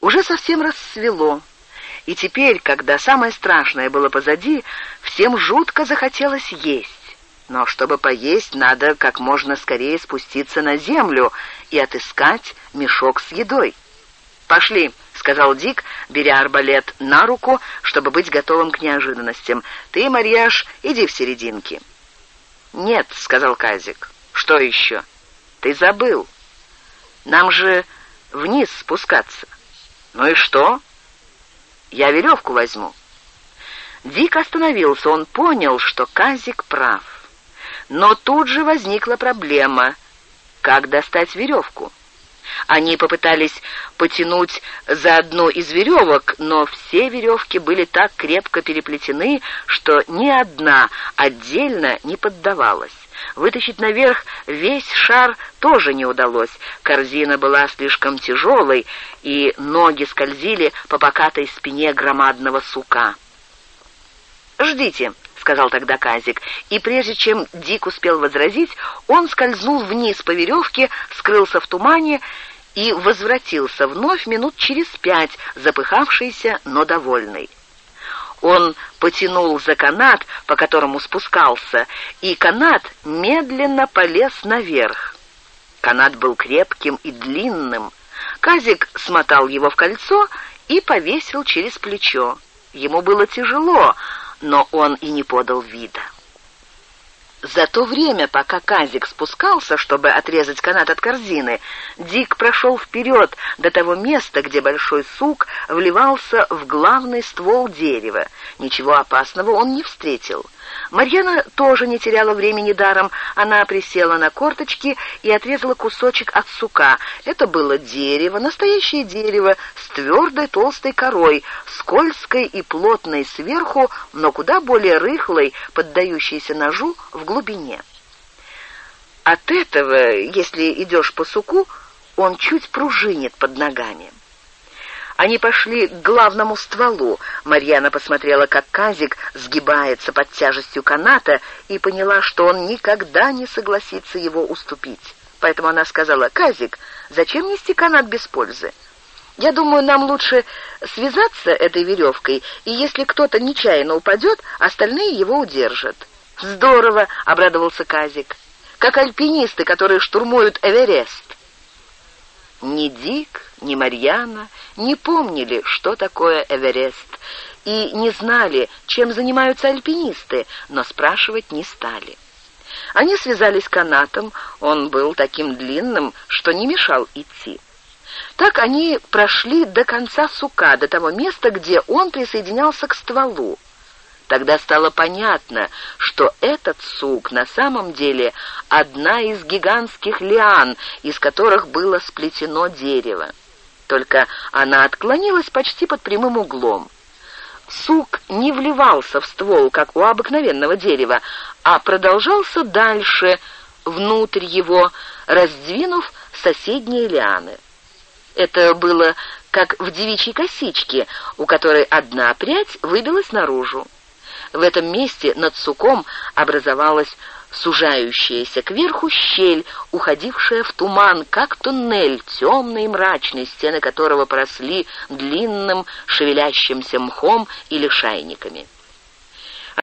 Уже совсем рассвело, и теперь, когда самое страшное было позади, всем жутко захотелось есть. Но чтобы поесть, надо как можно скорее спуститься на землю и отыскать мешок с едой. «Пошли», — сказал Дик, беря арбалет на руку, чтобы быть готовым к неожиданностям. «Ты, Марьяш, иди в серединке». «Нет», — сказал Казик. «Что еще?» «Ты забыл. Нам же вниз спускаться». «Ну и что?» «Я веревку возьму». Дик остановился. Он понял, что Казик прав. Но тут же возникла проблема. Как достать веревку? Они попытались потянуть за одну из веревок, но все веревки были так крепко переплетены, что ни одна отдельно не поддавалась. Вытащить наверх весь шар тоже не удалось. Корзина была слишком тяжелой, и ноги скользили по покатой спине громадного сука. «Ждите», — сказал тогда Казик, и прежде чем Дик успел возразить, он скользнул вниз по веревке, скрылся в тумане и возвратился вновь минут через пять, запыхавшийся, но довольный. Он потянул за канат, по которому спускался, и канат медленно полез наверх. Канат был крепким и длинным. Казик смотал его в кольцо и повесил через плечо. Ему было тяжело, но он и не подал вида. За то время, пока Казик спускался, чтобы отрезать канат от корзины, Дик прошел вперед до того места, где большой сук вливался в главный ствол дерева. Ничего опасного он не встретил. Марьяна тоже не теряла времени даром. Она присела на корточки и отрезала кусочек от сука. Это было дерево, настоящее дерево, с твердой толстой корой, скользкой и плотной сверху, но куда более рыхлой, поддающейся ножу в глубине. От этого, если идешь по суку, он чуть пружинит под ногами. Они пошли к главному стволу. Марьяна посмотрела, как Казик сгибается под тяжестью каната, и поняла, что он никогда не согласится его уступить. Поэтому она сказала, «Казик, зачем нести канат без пользы? Я думаю, нам лучше связаться этой веревкой, и если кто-то нечаянно упадет, остальные его удержат». «Здорово!» — обрадовался Казик. «Как альпинисты, которые штурмуют Эверест». Ни Дик, ни Марьяна не помнили, что такое Эверест, и не знали, чем занимаются альпинисты, но спрашивать не стали. Они связались канатом, он был таким длинным, что не мешал идти. Так они прошли до конца сука, до того места, где он присоединялся к стволу. Тогда стало понятно, что этот сук на самом деле одна из гигантских лиан, из которых было сплетено дерево. Только она отклонилась почти под прямым углом. Сук не вливался в ствол, как у обыкновенного дерева, а продолжался дальше, внутрь его, раздвинув соседние лианы. Это было как в девичьей косичке, у которой одна прядь выбилась наружу. В этом месте над суком образовалась сужающаяся кверху щель, уходившая в туман, как туннель, темный и мрачный, стены которого поросли длинным шевелящимся мхом или шайниками.